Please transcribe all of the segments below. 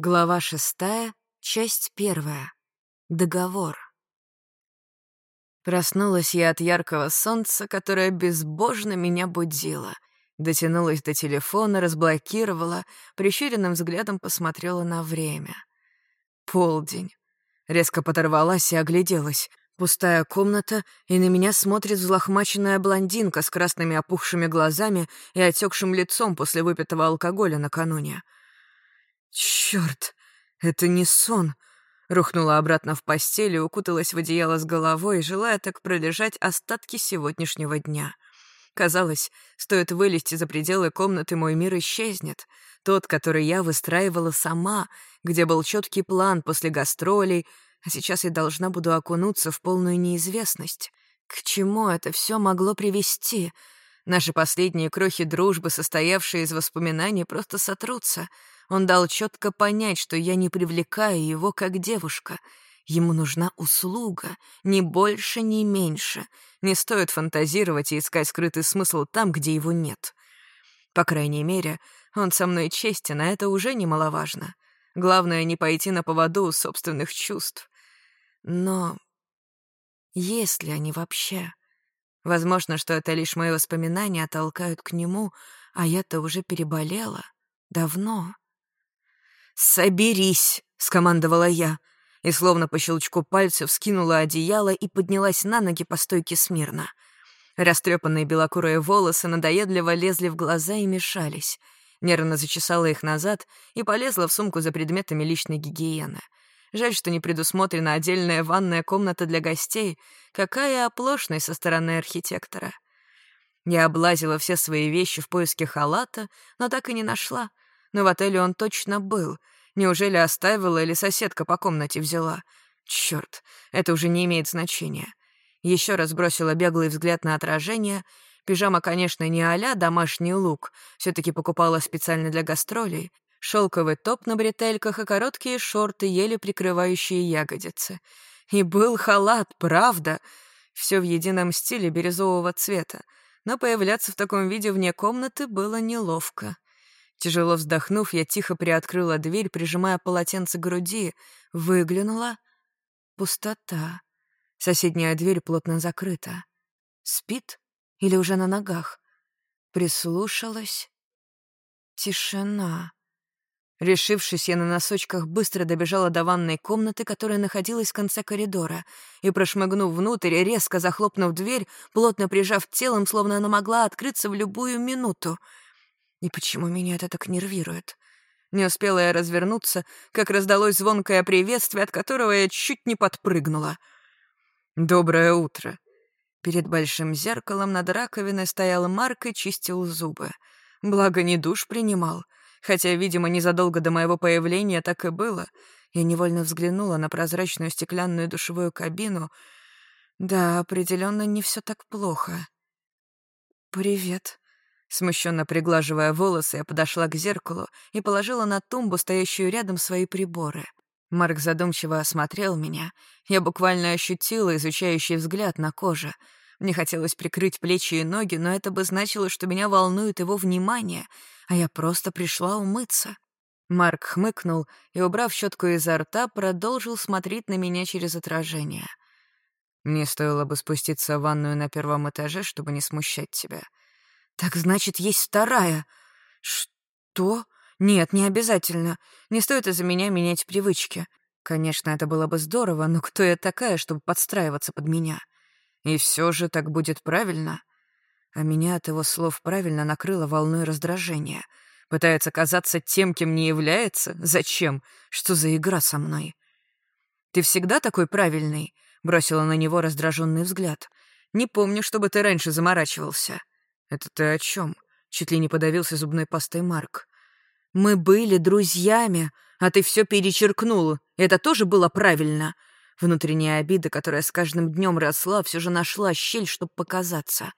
Глава шестая, часть первая. Договор. Проснулась я от яркого солнца, которое безбожно меня будило. Дотянулась до телефона, разблокировала, прищуренным взглядом посмотрела на время. Полдень. Резко подорвалась и огляделась. Пустая комната, и на меня смотрит взлохмаченная блондинка с красными опухшими глазами и отекшим лицом после выпитого алкоголя накануне. Черт, это не сон. Рухнула обратно в постель и укуталась в одеяло с головой, желая так пролежать остатки сегодняшнего дня. Казалось, стоит вылезти за пределы комнаты, мой мир исчезнет. Тот, который я выстраивала сама, где был четкий план после гастролей, а сейчас я должна буду окунуться в полную неизвестность. К чему это все могло привести? Наши последние крохи дружбы, состоявшие из воспоминаний, просто сотрутся — он дал четко понять, что я не привлекаю его как девушка. Ему нужна услуга, ни больше, ни меньше. Не стоит фантазировать и искать скрытый смысл там, где его нет. По крайней мере, он со мной честен, а это уже немаловажно. Главное — не пойти на поводу у собственных чувств. Но есть ли они вообще? Возможно, что это лишь мои воспоминания толкают к нему, а я-то уже переболела. Давно. «Соберись!» — скомандовала я, и словно по щелчку пальцев скинула одеяло и поднялась на ноги по стойке смирно. Растрепанные белокурые волосы надоедливо лезли в глаза и мешались. Нервно зачесала их назад и полезла в сумку за предметами личной гигиены. Жаль, что не предусмотрена отдельная ванная комната для гостей. Какая оплошность со стороны архитектора. Я облазила все свои вещи в поиске халата, но так и не нашла — но в отеле он точно был. Неужели оставила или соседка по комнате взяла? Черт, это уже не имеет значения. Еще раз бросила беглый взгляд на отражение. Пижама, конечно, не а домашний лук. все таки покупала специально для гастролей. Шелковый топ на бретельках и короткие шорты, еле прикрывающие ягодицы. И был халат, правда. Все в едином стиле бирюзового цвета. Но появляться в таком виде вне комнаты было неловко. Тяжело вздохнув, я тихо приоткрыла дверь, прижимая полотенце к груди, выглянула. Пустота. Соседняя дверь плотно закрыта. Спит или уже на ногах? Прислушалась. Тишина. Решившись, я на носочках быстро добежала до ванной комнаты, которая находилась в конце коридора, и, прошмыгнув внутрь, резко захлопнув дверь, плотно прижав телом, словно она могла открыться в любую минуту — и почему меня это так нервирует? Не успела я развернуться, как раздалось звонкое приветствие, от которого я чуть не подпрыгнула. «Доброе утро!» Перед большим зеркалом над раковиной стоял Марк и чистил зубы. Благо, не душ принимал. Хотя, видимо, незадолго до моего появления так и было. Я невольно взглянула на прозрачную стеклянную душевую кабину. Да, определенно не все так плохо. «Привет», Смущенно приглаживая волосы, я подошла к зеркалу и положила на тумбу, стоящую рядом, свои приборы. Марк задумчиво осмотрел меня. Я буквально ощутила изучающий взгляд на коже. Мне хотелось прикрыть плечи и ноги, но это бы значило, что меня волнует его внимание, а я просто пришла умыться. Марк хмыкнул и, убрав щетку изо рта, продолжил смотреть на меня через отражение. «Мне стоило бы спуститься в ванную на первом этаже, чтобы не смущать тебя», «Так значит, есть вторая». «Что? Нет, не обязательно. Не стоит из-за меня менять привычки. Конечно, это было бы здорово, но кто я такая, чтобы подстраиваться под меня? И все же так будет правильно?» А меня от его слов правильно накрыло волной раздражения. Пытается казаться тем, кем не является? Зачем? Что за игра со мной? «Ты всегда такой правильный?» — бросила на него раздраженный взгляд. «Не помню, чтобы ты раньше заморачивался». «Это ты о чем? чуть ли не подавился зубной пастой Марк. «Мы были друзьями, а ты все перечеркнул. Это тоже было правильно?» Внутренняя обида, которая с каждым днем росла, все же нашла щель, чтобы показаться.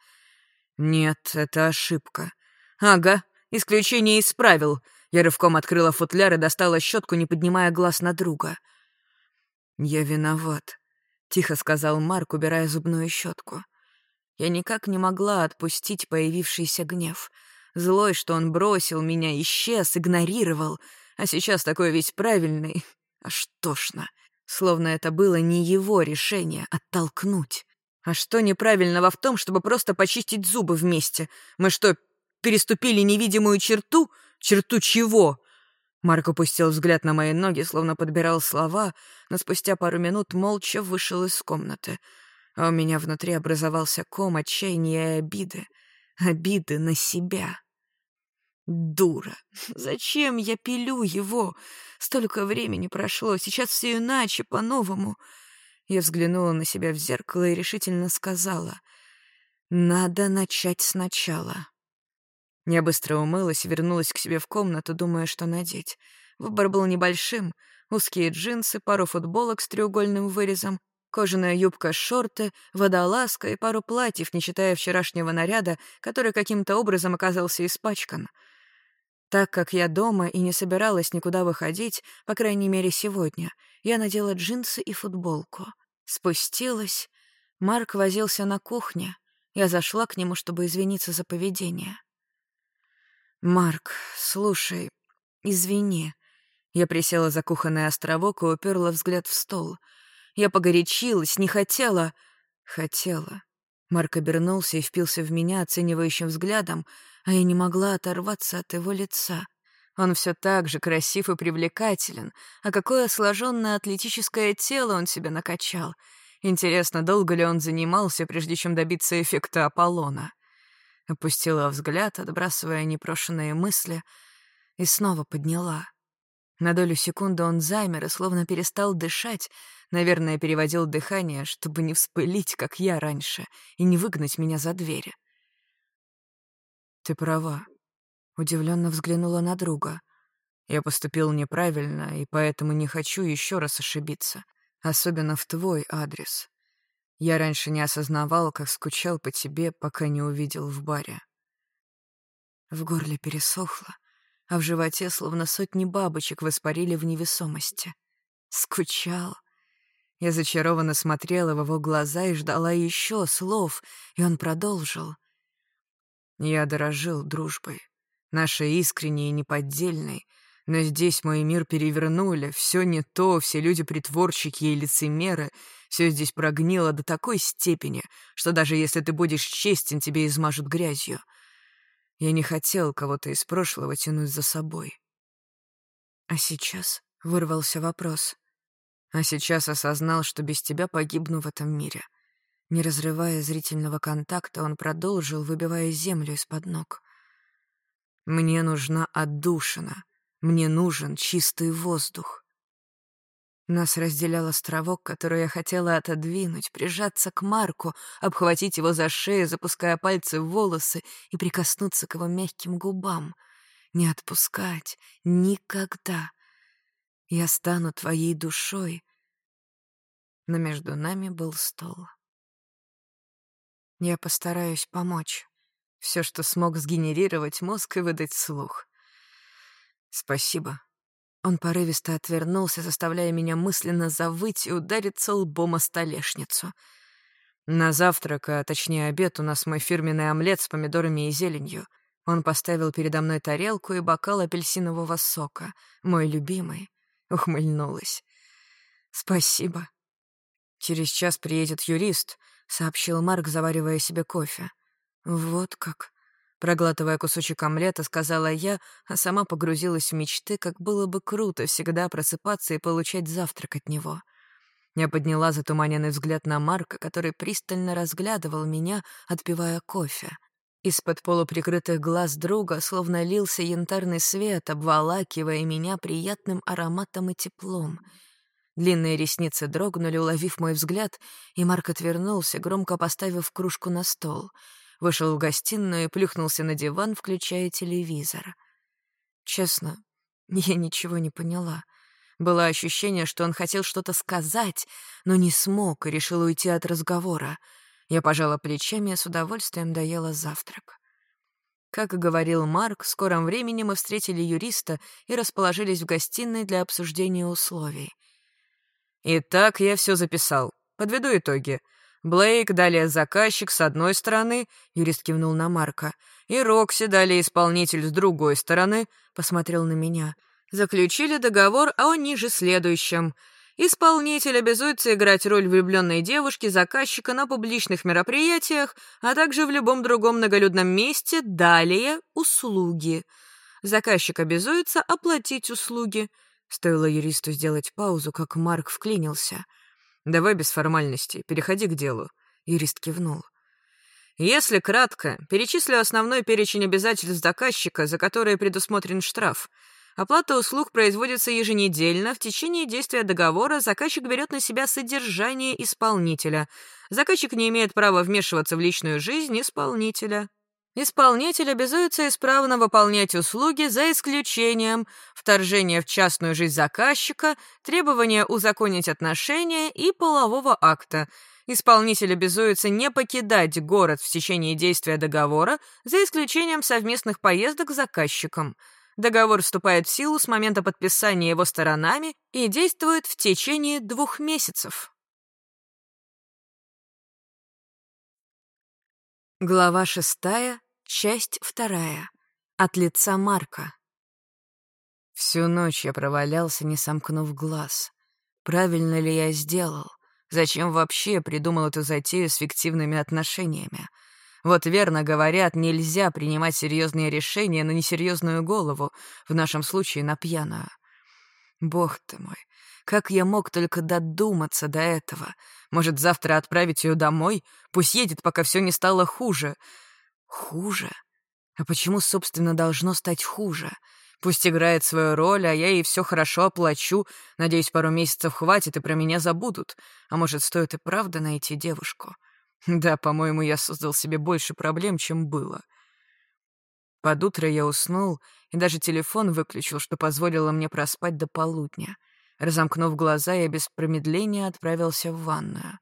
«Нет, это ошибка». «Ага, исключение исправил». Я рывком открыла футляр и достала щетку, не поднимая глаз на друга. «Я виноват», — тихо сказал Марк, убирая зубную щетку. Я никак не могла отпустить появившийся гнев. Злой, что он бросил меня, исчез, игнорировал. а сейчас такой весь правильный. Аж тошно. Словно это было не его решение — оттолкнуть. А что неправильного в том, чтобы просто почистить зубы вместе? Мы что, переступили невидимую черту? Черту чего? Марк опустил взгляд на мои ноги, словно подбирал слова, но спустя пару минут молча вышел из комнаты. А у меня внутри образовался ком отчаяния и обиды. Обиды на себя. Дура. Зачем я пилю его? Столько времени прошло, сейчас все иначе, по-новому. Я взглянула на себя в зеркало и решительно сказала. «Надо начать сначала». Я быстро умылась и вернулась к себе в комнату, думая, что надеть. Выбор был небольшим. Узкие джинсы, пару футболок с треугольным вырезом, кожаная юбка, шорты, водолазка и пару платьев, не считая вчерашнего наряда, который каким-то образом оказался испачкан. Так как я дома и не собиралась никуда выходить, по крайней мере сегодня, я надела джинсы и футболку. Спустилась. Марк возился на кухне. Я зашла к нему, чтобы извиниться за поведение. «Марк, слушай, извини». Я присела за кухонный островок и уперла взгляд в стол. Я погорячилась, не хотела... Хотела. Марк обернулся и впился в меня оценивающим взглядом, а я не могла оторваться от его лица. Он все так же красив и привлекателен, а какое сложенное атлетическое тело он себе накачал. Интересно, долго ли он занимался, прежде чем добиться эффекта Аполлона? Опустила взгляд, отбрасывая непрошенные мысли, и снова подняла. На долю секунды он замер и словно перестал дышать, наверное, переводил дыхание, чтобы не вспылить, как я раньше, и не выгнать меня за двери. «Ты права», — удивленно взглянула на друга. «Я поступил неправильно, и поэтому не хочу еще раз ошибиться, особенно в твой адрес. Я раньше не осознавал, как скучал по тебе, пока не увидел в баре. В горле пересохло, а в животе словно сотни бабочек воспарили в невесомости. Скучал. Я зачарованно смотрела в его глаза и ждала еще слов, и он продолжил. Я дорожил дружбой, нашей искренней и неподдельной, но здесь мой мир перевернули, все не то, все люди притворщики и лицемеры, все здесь прогнило до такой степени, что даже если ты будешь честен, тебе измажут грязью. Я не хотел кого-то из прошлого тянуть за собой. А сейчас вырвался вопрос. А сейчас осознал, что без тебя погибну в этом мире. Не разрывая зрительного контакта, он продолжил, выбивая землю из-под ног. «Мне нужна отдушина. Мне нужен чистый воздух. Нас разделял островок, который я хотела отодвинуть, прижаться к Марку, обхватить его за шею, запуская пальцы в волосы и прикоснуться к его мягким губам. Не отпускать. Никогда. Я стану твоей душой. Но между нами был стол. Я постараюсь помочь. Все, что смог сгенерировать мозг и выдать слух. Спасибо. Он порывисто отвернулся, заставляя меня мысленно завыть и удариться лбом о столешницу. На завтрак, а точнее обед, у нас мой фирменный омлет с помидорами и зеленью. Он поставил передо мной тарелку и бокал апельсинового сока, мой любимый. Ухмыльнулась. «Спасибо». «Через час приедет юрист», — сообщил Марк, заваривая себе кофе. «Вот как». Проглатывая кусочек омлета, сказала я, а сама погрузилась в мечты, как было бы круто всегда просыпаться и получать завтрак от него. Я подняла затуманенный взгляд на Марка, который пристально разглядывал меня, отпивая кофе. Из-под полуприкрытых глаз друга словно лился янтарный свет, обволакивая меня приятным ароматом и теплом. Длинные ресницы дрогнули, уловив мой взгляд, и Марк отвернулся, громко поставив кружку на стол — вышел в гостиную и плюхнулся на диван, включая телевизор. Честно, я ничего не поняла. Было ощущение, что он хотел что-то сказать, но не смог и решил уйти от разговора. Я пожала плечами и с удовольствием доела завтрак. Как и говорил Марк, в скором времени мы встретили юриста и расположились в гостиной для обсуждения условий. «Итак, я все записал. Подведу итоги. Блейк, далее заказчик с одной стороны, юрист кивнул на Марка, и Рокси, далее исполнитель с другой стороны, посмотрел на меня. Заключили договор о ниже следующем. Исполнитель обязуется играть роль влюбленной девушки заказчика на публичных мероприятиях, а также в любом другом многолюдном месте. Далее — услуги. Заказчик обязуется оплатить услуги. Стоило юристу сделать паузу, как Марк вклинился. «Давай без формальностей, переходи к делу». Юрист кивнул. Если кратко, перечислю основной перечень обязательств заказчика, за которые предусмотрен штраф. Оплата услуг производится еженедельно. В течение действия договора заказчик берет на себя содержание исполнителя. Заказчик не имеет права вмешиваться в личную жизнь исполнителя. Исполнитель обязуется исправно выполнять услуги за исключением вторжения в частную жизнь заказчика, требования узаконить отношения и полового акта — Исполнитель обязуется не покидать город в течение действия договора, за исключением совместных поездок с заказчиком. Договор вступает в силу с момента подписания его сторонами и действует в течение двух месяцев. Глава шестая, часть вторая. От лица Марка. Всю ночь я провалялся, не сомкнув глаз. Правильно ли я сделал? Зачем вообще придумал эту затею с фиктивными отношениями? Вот верно говорят, нельзя принимать серьезные решения на несерьезную голову, в нашем случае на пьяную. Бог ты мой, как я мог только додуматься до этого? Может, завтра отправить ее домой? Пусть едет, пока все не стало хуже. Хуже? А почему, собственно, должно стать хуже? Пусть играет свою роль, а я ей все хорошо оплачу. Надеюсь, пару месяцев хватит, и про меня забудут. А может, стоит и правда найти девушку? Да, по-моему, я создал себе больше проблем, чем было. Под утро я уснул, и даже телефон выключил, что позволило мне проспать до полудня. Разомкнув глаза, я без промедления отправился в ванную.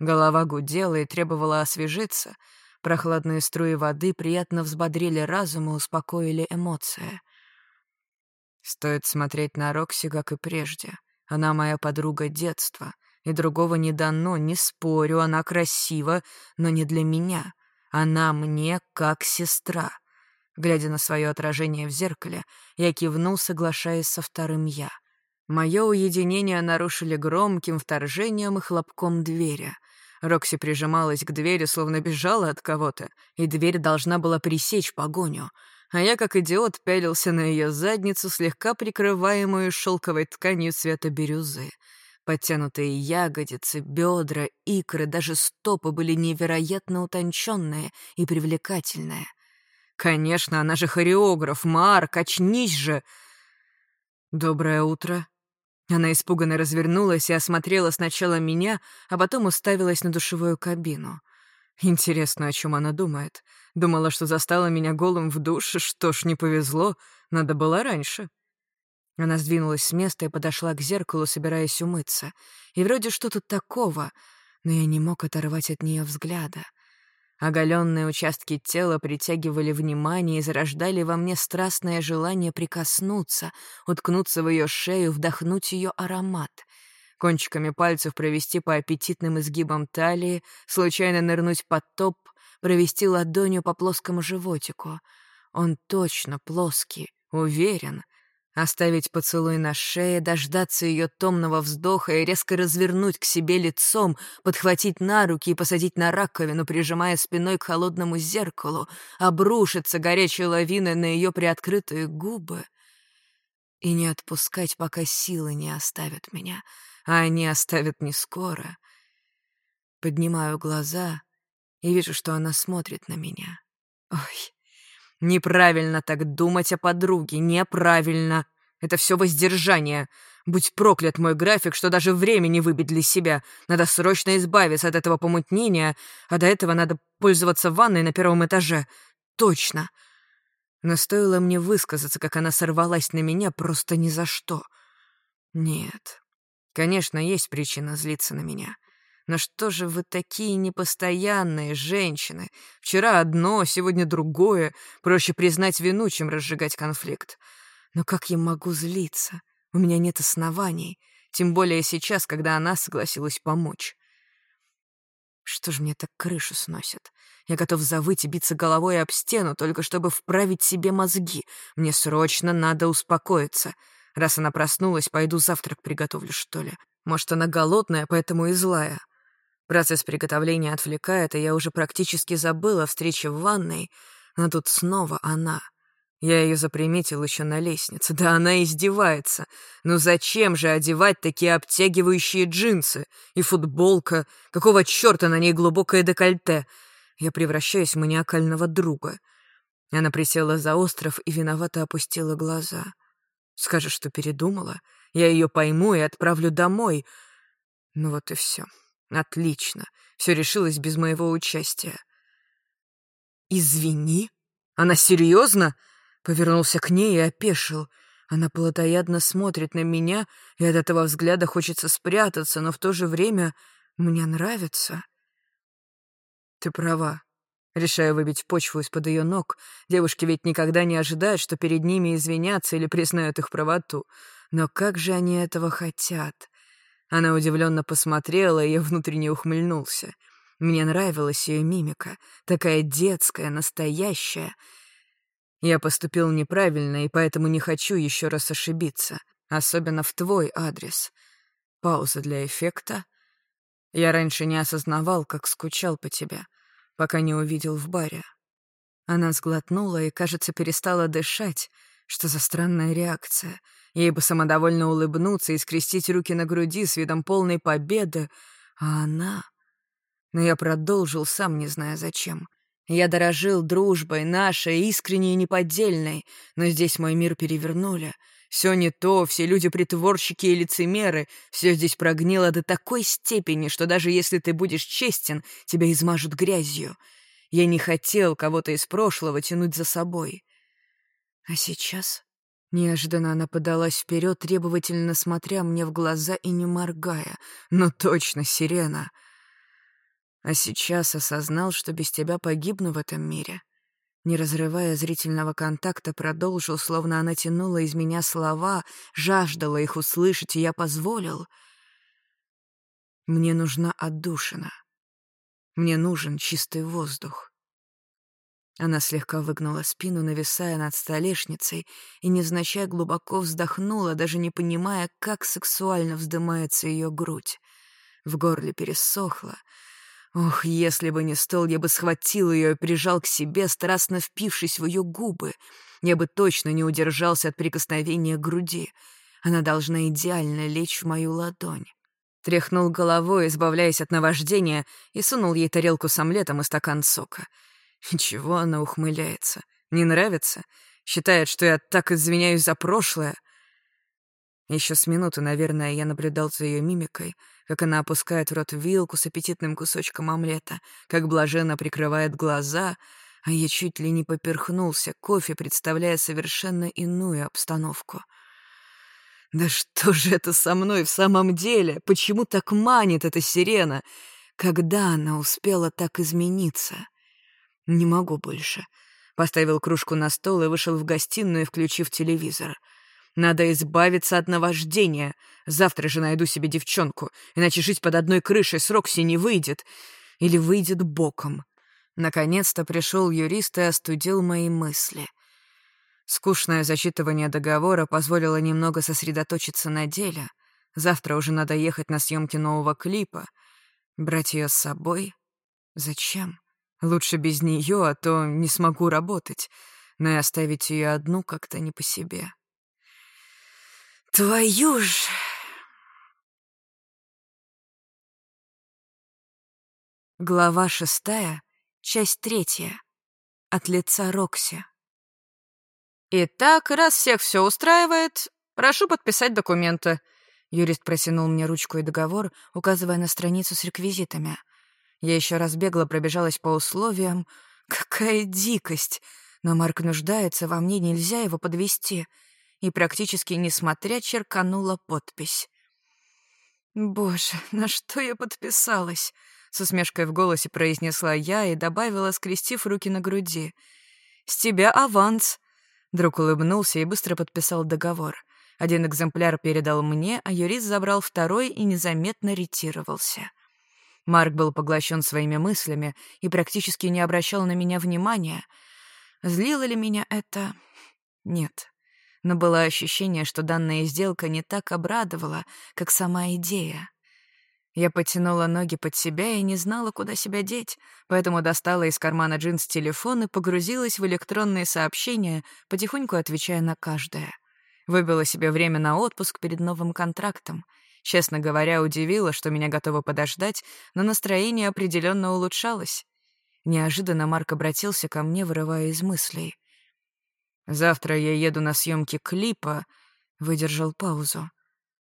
Голова гудела и требовала освежиться. Прохладные струи воды приятно взбодрили разум и успокоили эмоции. Стоит смотреть на Рокси, как и прежде. Она моя подруга детства, и другого не дано, не спорю, она красива, но не для меня. Она мне как сестра. Глядя на свое отражение в зеркале, я кивнул, соглашаясь со вторым «я». Мое уединение нарушили громким вторжением и хлопком двери. Рокси прижималась к двери, словно бежала от кого-то, и дверь должна была пресечь погоню — а я, как идиот, пялился на ее задницу, слегка прикрываемую шелковой тканью цвета бирюзы. Подтянутые ягодицы, бедра, икры, даже стопы были невероятно утонченные и привлекательные. Конечно, она же хореограф, Марк, очнись же! Доброе утро. Она испуганно развернулась и осмотрела сначала меня, а потом уставилась на душевую кабину. Интересно, о чем она думает. Думала, что застала меня голым в душе. Что ж, не повезло. Надо было раньше. Она сдвинулась с места и подошла к зеркалу, собираясь умыться. И вроде что-то такого, но я не мог оторвать от нее взгляда. Оголенные участки тела притягивали внимание и зарождали во мне страстное желание прикоснуться, уткнуться в ее шею, вдохнуть ее аромат — кончиками пальцев провести по аппетитным изгибам талии, случайно нырнуть под топ, провести ладонью по плоскому животику. Он точно плоский, уверен. Оставить поцелуй на шее, дождаться ее томного вздоха и резко развернуть к себе лицом, подхватить на руки и посадить на раковину, прижимая спиной к холодному зеркалу, обрушиться горячей лавиной на ее приоткрытые губы и не отпускать, пока силы не оставят меня — а они оставят не скоро. Поднимаю глаза и вижу, что она смотрит на меня. Ой, неправильно так думать о подруге, неправильно. Это все воздержание. Будь проклят мой график, что даже времени выбить для себя. Надо срочно избавиться от этого помутнения, а до этого надо пользоваться ванной на первом этаже. Точно. Но стоило мне высказаться, как она сорвалась на меня просто ни за что. Нет, Конечно, есть причина злиться на меня. Но что же вы такие непостоянные женщины? Вчера одно, сегодня другое. Проще признать вину, чем разжигать конфликт. Но как я могу злиться? У меня нет оснований. Тем более сейчас, когда она согласилась помочь. Что ж мне так крышу сносит? Я готов завыть и биться головой об стену, только чтобы вправить себе мозги. Мне срочно надо успокоиться. Раз она проснулась, пойду завтрак приготовлю, что ли. Может, она голодная, поэтому и злая. Процесс приготовления отвлекает, и я уже практически забыла встрече в ванной, но тут снова она. Я ее заприметил еще на лестнице. Да она издевается. Ну зачем же одевать такие обтягивающие джинсы? И футболка. Какого черта на ней глубокое декольте? Я превращаюсь в маниакального друга. Она присела за остров и виновато опустила глаза. Скажешь, что передумала? Я ее пойму и отправлю домой. Ну вот и все. Отлично. Все решилось без моего участия. «Извини? Она серьезно?» Повернулся к ней и опешил. Она плотоядно смотрит на меня, и от этого взгляда хочется спрятаться, но в то же время мне нравится. Ты права. Решаю выбить почву из-под ее ног. Девушки ведь никогда не ожидают, что перед ними извинятся или признают их правоту. Но как же они этого хотят? Она удивленно посмотрела, и я внутренне ухмыльнулся. Мне нравилась ее мимика, такая детская, настоящая. Я поступил неправильно, и поэтому не хочу еще раз ошибиться, особенно в твой адрес. Пауза для эффекта. Я раньше не осознавал, как скучал по тебе, пока не увидел в баре. Она сглотнула и, кажется, перестала дышать. Что за странная реакция? Ей бы самодовольно улыбнуться и скрестить руки на груди с видом полной победы, а она... Но я продолжил, сам не зная зачем. Я дорожил дружбой, нашей, искренней и неподдельной, но здесь мой мир перевернули. Все не то, все люди притворщики и лицемеры, все здесь прогнило до такой степени, что даже если ты будешь честен, тебя измажут грязью. Я не хотел кого-то из прошлого тянуть за собой. А сейчас... Неожиданно она подалась вперед, требовательно смотря мне в глаза и не моргая. «Ну точно, сирена!» А сейчас осознал, что без тебя погибну в этом мире. Не разрывая зрительного контакта, продолжил, словно она тянула из меня слова, жаждала их услышать, и я позволил. Мне нужна отдушина. Мне нужен чистый воздух. Она слегка выгнула спину, нависая над столешницей, и незначай глубоко вздохнула, даже не понимая, как сексуально вздымается ее грудь. В горле пересохло — Ох, если бы не стол, я бы схватил ее и прижал к себе, страстно впившись в ее губы. Я бы точно не удержался от прикосновения к груди. Она должна идеально лечь в мою ладонь. Тряхнул головой, избавляясь от наваждения, и сунул ей тарелку с омлетом и стакан сока. Чего она ухмыляется? Не нравится? Считает, что я так извиняюсь за прошлое? Еще с минуты, наверное, я наблюдал за ее мимикой — как она опускает в рот вилку с аппетитным кусочком омлета, как блаженно прикрывает глаза, а я чуть ли не поперхнулся кофе, представляя совершенно иную обстановку. «Да что же это со мной в самом деле? Почему так манит эта сирена? Когда она успела так измениться? Не могу больше». Поставил кружку на стол и вышел в гостиную, включив телевизор — надо избавиться от наваждения. Завтра же найду себе девчонку, иначе жить под одной крышей с Рокси не выйдет. Или выйдет боком. Наконец-то пришел юрист и остудил мои мысли. Скучное зачитывание договора позволило немного сосредоточиться на деле. Завтра уже надо ехать на съемки нового клипа. Брать ее с собой? Зачем? Лучше без нее, а то не смогу работать. Но и оставить ее одну как-то не по себе. Твою ж... Глава шестая, часть третья. От лица Рокси. «Итак, раз всех все устраивает, прошу подписать документы». Юрист протянул мне ручку и договор, указывая на страницу с реквизитами. Я еще раз бегло пробежалась по условиям. Какая дикость! Но Марк нуждается, во мне нельзя его подвести и практически несмотря черканула подпись. «Боже, на что я подписалась?» — с усмешкой в голосе произнесла я и добавила, скрестив руки на груди. «С тебя аванс!» Друг улыбнулся и быстро подписал договор. Один экземпляр передал мне, а юрист забрал второй и незаметно ретировался. Марк был поглощен своими мыслями и практически не обращал на меня внимания. Злило ли меня это? Нет. но было ощущение, что данная сделка не так обрадовала, как сама идея. Я потянула ноги под себя и не знала, куда себя деть, поэтому достала из кармана джинс телефон и погрузилась в электронные сообщения, потихоньку отвечая на каждое. Выбила себе время на отпуск перед новым контрактом. Честно говоря, удивила, что меня готовы подождать, но настроение определенно улучшалось. Неожиданно Марк обратился ко мне, вырывая из мыслей. «Завтра я еду на съемки клипа», — выдержал паузу.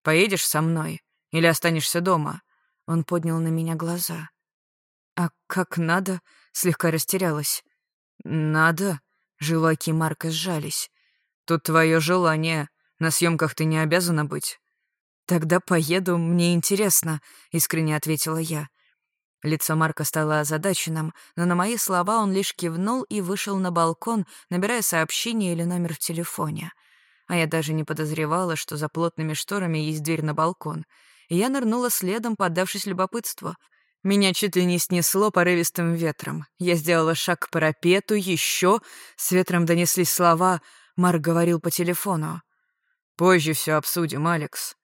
«Поедешь со мной или останешься дома?» Он поднял на меня глаза. «А как надо?» — слегка растерялась. «Надо?» — желаки Марка сжались. «Тут твое желание. На съемках ты не обязана быть». «Тогда поеду, мне интересно», — искренне ответила я. Лицо Марка стало озадаченным, но на мои слова он лишь кивнул и вышел на балкон, набирая сообщение или номер в телефоне. А я даже не подозревала, что за плотными шторами есть дверь на балкон. И я нырнула следом, поддавшись любопытству. Меня чуть ли не снесло порывистым ветром. Я сделала шаг к парапету, еще. С ветром донеслись слова. Марк говорил по телефону. «Позже все обсудим, Алекс».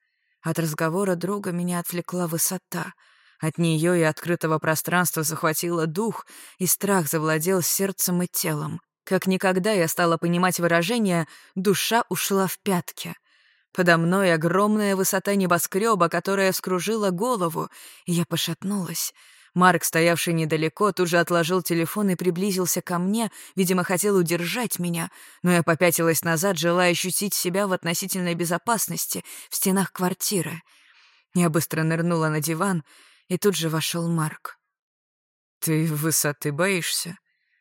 От разговора друга меня отвлекла высота — от нее и открытого пространства захватило дух, и страх завладел сердцем и телом. Как никогда я стала понимать выражение «душа ушла в пятки». Подо мной огромная высота небоскреба, которая вскружила голову, и я пошатнулась. Марк, стоявший недалеко, тут же отложил телефон и приблизился ко мне, видимо, хотел удержать меня, но я попятилась назад, желая ощутить себя в относительной безопасности в стенах квартиры. Я быстро нырнула на диван и тут же вошел Марк. «Ты высоты боишься?»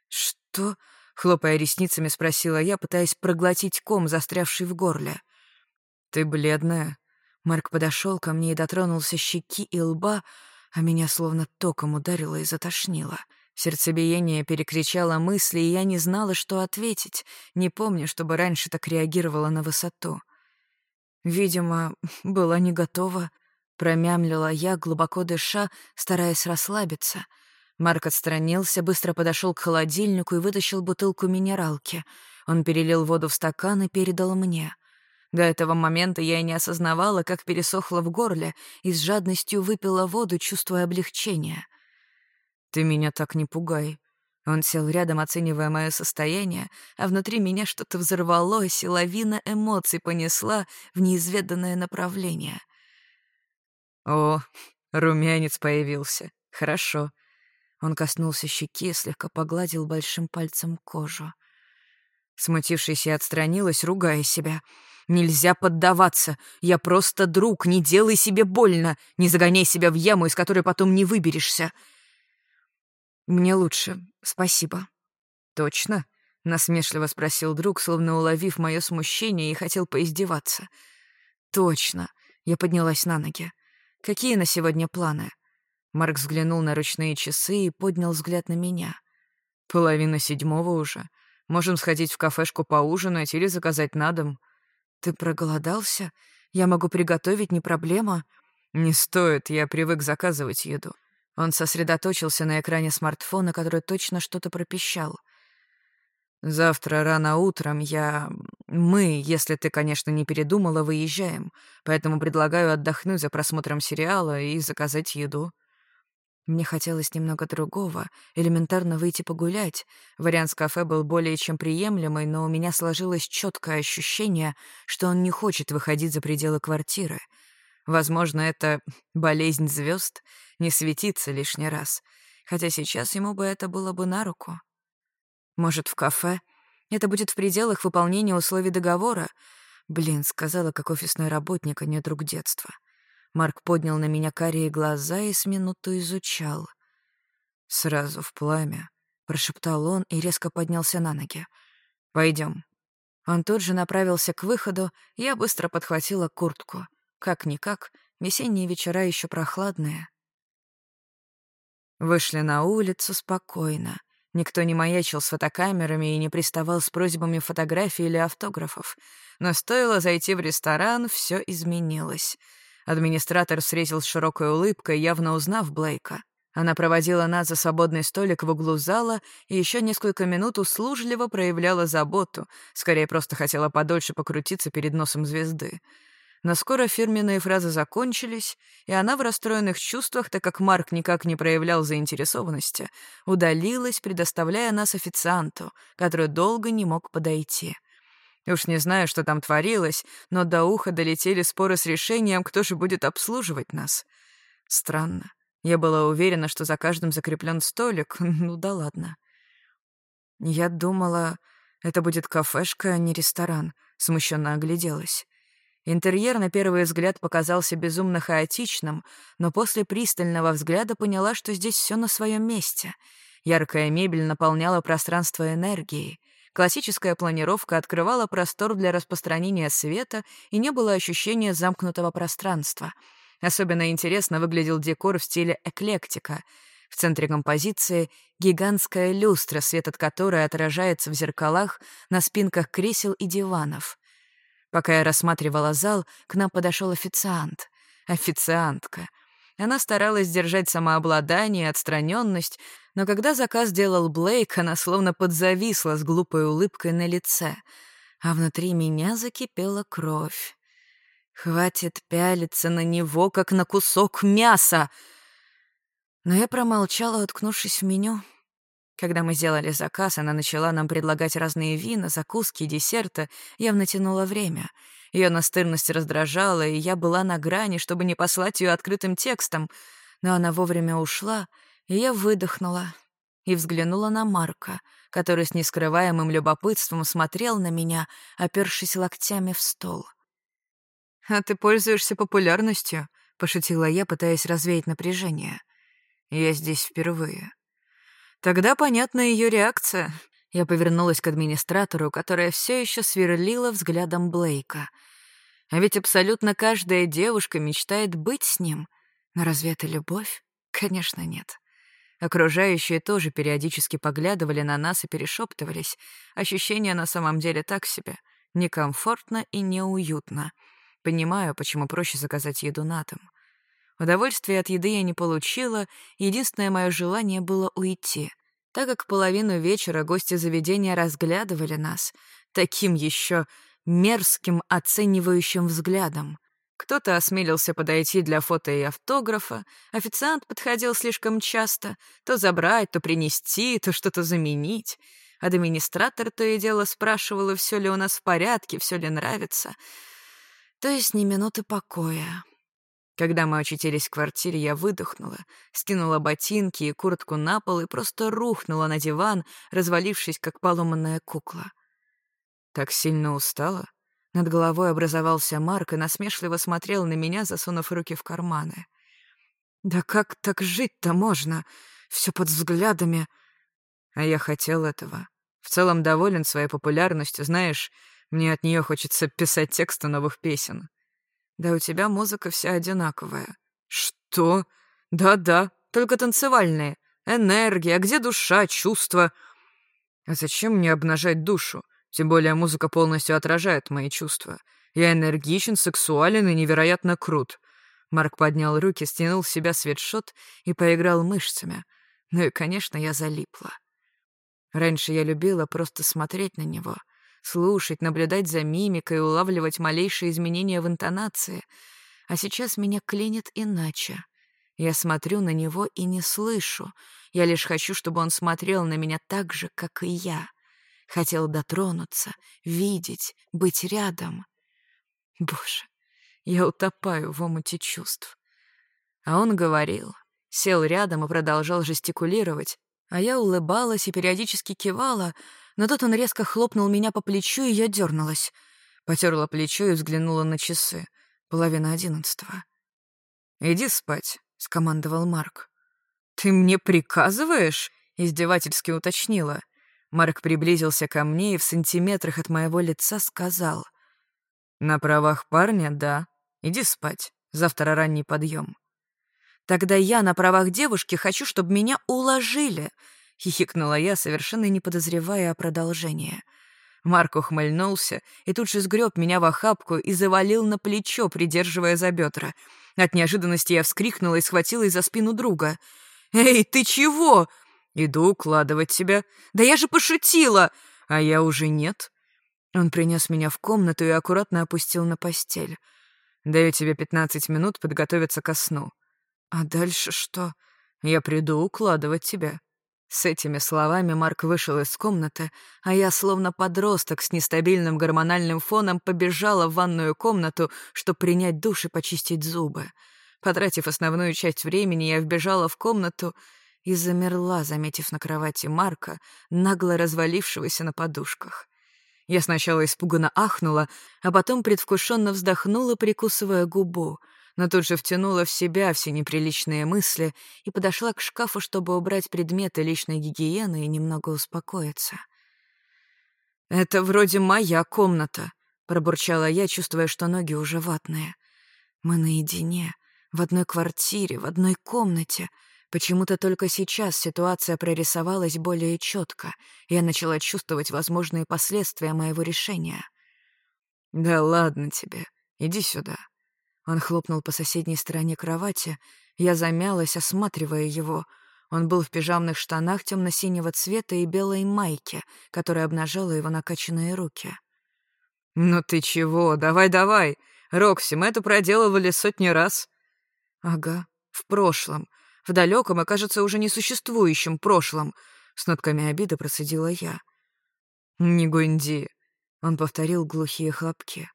«Что?» — хлопая ресницами, спросила я, пытаясь проглотить ком, застрявший в горле. «Ты бледная». Марк подошел ко мне и дотронулся щеки и лба, а меня словно током ударило и затошнило. Сердцебиение перекричало мысли, и я не знала, что ответить, не помню, чтобы раньше так реагировала на высоту. Видимо, была не готова. Промямлила я, глубоко дыша, стараясь расслабиться. Марк отстранился, быстро подошел к холодильнику и вытащил бутылку минералки. Он перелил воду в стакан и передал мне. До этого момента я и не осознавала, как пересохло в горле, и с жадностью выпила воду, чувствуя облегчение. «Ты меня так не пугай». Он сел рядом, оценивая мое состояние, а внутри меня что-то взорвалось, и лавина эмоций понесла в неизведанное направление — «О, румянец появился. Хорошо». Он коснулся щеки, слегка погладил большим пальцем кожу. Смутившись, я отстранилась, ругая себя. «Нельзя поддаваться. Я просто друг. Не делай себе больно. Не загоняй себя в яму, из которой потом не выберешься». «Мне лучше. Спасибо». «Точно?» — насмешливо спросил друг, словно уловив мое смущение и хотел поиздеваться. «Точно». Я поднялась на ноги. Какие на сегодня планы?» Марк взглянул на ручные часы и поднял взгляд на меня. «Половина седьмого уже. Можем сходить в кафешку поужинать или заказать на дом». «Ты проголодался? Я могу приготовить, не проблема». «Не стоит, я привык заказывать еду». Он сосредоточился на экране смартфона, который точно что-то пропищал — Завтра рано утром я... Мы, если ты, конечно, не передумала, выезжаем. Поэтому предлагаю отдохнуть за просмотром сериала и заказать еду. Мне хотелось немного другого, элементарно выйти погулять. Вариант с кафе был более чем приемлемый, но у меня сложилось четкое ощущение, что он не хочет выходить за пределы квартиры. Возможно, это болезнь звезд, не светиться лишний раз. Хотя сейчас ему бы это было бы на руку. Может, в кафе? Это будет в пределах выполнения условий договора. Блин, сказала, как офисный работник, а не друг детства. Марк поднял на меня карие глаза и с минуту изучал. «Сразу в пламя», — прошептал он и резко поднялся на ноги. Пойдем. Он тут же направился к выходу, я быстро подхватила куртку. Как-никак, весенние вечера еще прохладные. Вышли на улицу спокойно — Никто не маячил с фотокамерами и не приставал с просьбами фотографий или автографов. Но стоило зайти в ресторан, все изменилось. Администратор встретил с широкой улыбкой, явно узнав Блейка. Она проводила нас за свободный столик в углу зала и еще несколько минут услужливо проявляла заботу, скорее просто хотела подольше покрутиться перед носом звезды. Но скоро фирменные фразы закончились, и она в расстроенных чувствах, так как Марк никак не проявлял заинтересованности, удалилась, предоставляя нас официанту, который долго не мог подойти. Уж не знаю, что там творилось, но до уха долетели споры с решением, кто же будет обслуживать нас. Странно. Я была уверена, что за каждым закреплен столик. Ну да ладно. Я думала, это будет кафешка, а не ресторан. Смущенно огляделась. Интерьер на первый взгляд показался безумно хаотичным, но после пристального взгляда поняла, что здесь все на своем месте. Яркая мебель наполняла пространство энергией. Классическая планировка открывала простор для распространения света, и не было ощущения замкнутого пространства. Особенно интересно выглядел декор в стиле эклектика. В центре композиции — гигантская люстра, свет от которой отражается в зеркалах на спинках кресел и диванов — Пока я рассматривала зал, к нам подошел официант. Официантка. Она старалась держать самообладание отстраненность, но когда заказ делал Блейк, она словно подзависла с глупой улыбкой на лице, а внутри меня закипела кровь. Хватит пялиться на него, как на кусок мяса. Но я промолчала, уткнувшись в меню. Когда мы сделали заказ, она начала нам предлагать разные вина, закуски, десерты, явно тянула время. Ее настырность раздражала, и я была на грани, чтобы не послать ее открытым текстом. Но она вовремя ушла, и я выдохнула и взглянула на Марка, который с нескрываемым любопытством смотрел на меня, опершись локтями в стол. «А ты пользуешься популярностью?» — пошутила я, пытаясь развеять напряжение. «Я здесь впервые». Тогда понятна ее реакция. Я повернулась к администратору, которая все еще сверлила взглядом Блейка. А ведь абсолютно каждая девушка мечтает быть с ним. Но разве это любовь? Конечно, нет. Окружающие тоже периодически поглядывали на нас и перешептывались. Ощущение на самом деле так себе. Некомфортно и неуютно. Понимаю, почему проще заказать еду на дом. Удовольствия от еды я не получила, единственное мое желание было уйти, так как половину вечера гости заведения разглядывали нас таким еще мерзким оценивающим взглядом. Кто-то осмелился подойти для фото и автографа, официант подходил слишком часто, то забрать, то принести, то что-то заменить. Администратор то и дело спрашивала, все ли у нас в порядке, все ли нравится. То есть ни минуты покоя. Когда мы очутились в квартире, я выдохнула, скинула ботинки и куртку на пол и просто рухнула на диван, развалившись, как поломанная кукла. Так сильно устала. Над головой образовался Марк и насмешливо смотрел на меня, засунув руки в карманы. «Да как так жить-то можно? Все под взглядами». А я хотел этого. В целом доволен своей популярностью, знаешь, мне от нее хочется писать тексты новых песен. Да у тебя музыка вся одинаковая. Что? Да-да, только танцевальные. Энергия, где душа, чувства? А зачем мне обнажать душу? Тем более музыка полностью отражает мои чувства. Я энергичен, сексуален и невероятно крут. Марк поднял руки, стянул с себя свитшот и поиграл мышцами. Ну и, конечно, я залипла. Раньше я любила просто смотреть на него — слушать, наблюдать за мимикой, улавливать малейшие изменения в интонации. А сейчас меня клинит иначе. Я смотрю на него и не слышу. Я лишь хочу, чтобы он смотрел на меня так же, как и я. Хотел дотронуться, видеть, быть рядом. Боже, я утопаю в омуте чувств. А он говорил, сел рядом и продолжал жестикулировать, а я улыбалась и периодически кивала, но тут он резко хлопнул меня по плечу, и я дернулась. Потерла плечо и взглянула на часы. Половина одиннадцатого. «Иди спать», — скомандовал Марк. «Ты мне приказываешь?» — издевательски уточнила. Марк приблизился ко мне и в сантиметрах от моего лица сказал. «На правах парня, да. Иди спать. Завтра ранний подъем. «Тогда я на правах девушки хочу, чтобы меня уложили», — хихикнула я, совершенно не подозревая о продолжении. Марк ухмыльнулся и тут же сгреб меня в охапку и завалил на плечо, придерживая за бедра. От неожиданности я вскрикнула и схватилась за спину друга. «Эй, ты чего?» «Иду укладывать тебя». «Да я же пошутила!» «А я уже нет». Он принес меня в комнату и аккуратно опустил на постель. «Даю тебе пятнадцать минут подготовиться ко сну». «А дальше что?» «Я приду укладывать тебя». С этими словами Марк вышел из комнаты, а я, словно подросток с нестабильным гормональным фоном, побежала в ванную комнату, чтобы принять душ и почистить зубы. Потратив основную часть времени, я вбежала в комнату и замерла, заметив на кровати Марка, нагло развалившегося на подушках. Я сначала испуганно ахнула, а потом предвкушенно вздохнула, прикусывая губу — но тут же втянула в себя все неприличные мысли и подошла к шкафу, чтобы убрать предметы личной гигиены и немного успокоиться. «Это вроде моя комната», — пробурчала я, чувствуя, что ноги уже ватные. «Мы наедине, в одной квартире, в одной комнате». Почему-то только сейчас ситуация прорисовалась более четко, я начала чувствовать возможные последствия моего решения. «Да ладно тебе, иди сюда», он хлопнул по соседней стороне кровати. Я замялась, осматривая его. Он был в пижамных штанах темно-синего цвета и белой майке, которая обнажала его накачанные руки. «Ну ты чего? Давай-давай! Рокси, мы это проделывали сотни раз». «Ага, в прошлом. В далеком и, кажется, уже несуществующем прошлом», — с нотками обиды процедила я. «Не гунди», — он повторил глухие хлопки.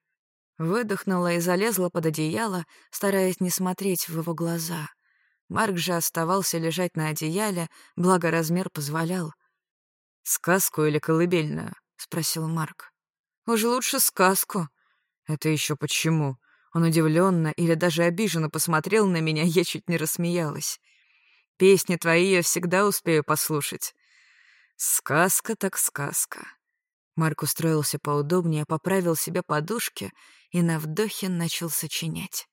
Выдохнула и залезла под одеяло, стараясь не смотреть в его глаза. Марк же оставался лежать на одеяле, благо размер позволял. «Сказку или колыбельную?» — спросил Марк. «Уж лучше сказку». «Это еще почему?» Он удивленно или даже обиженно посмотрел на меня, я чуть не рассмеялась. «Песни твои я всегда успею послушать». «Сказка так сказка». Марк устроился поудобнее, поправил себе подушки и на вдохе начал сочинять.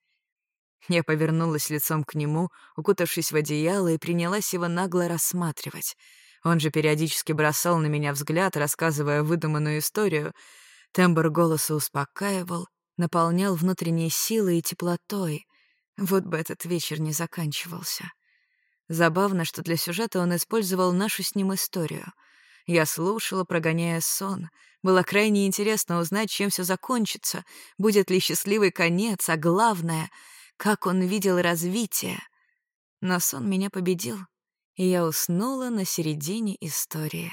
Я повернулась лицом к нему, укутавшись в одеяло, и принялась его нагло рассматривать. Он же периодически бросал на меня взгляд, рассказывая выдуманную историю. Тембр голоса успокаивал, наполнял внутренней силой и теплотой. Вот бы этот вечер не заканчивался. Забавно, что для сюжета он использовал нашу с ним историю. Я слушала, прогоняя сон, было крайне интересно узнать, чем все закончится, будет ли счастливый конец, а главное, как он видел развитие. Но сон меня победил, и я уснула на середине истории.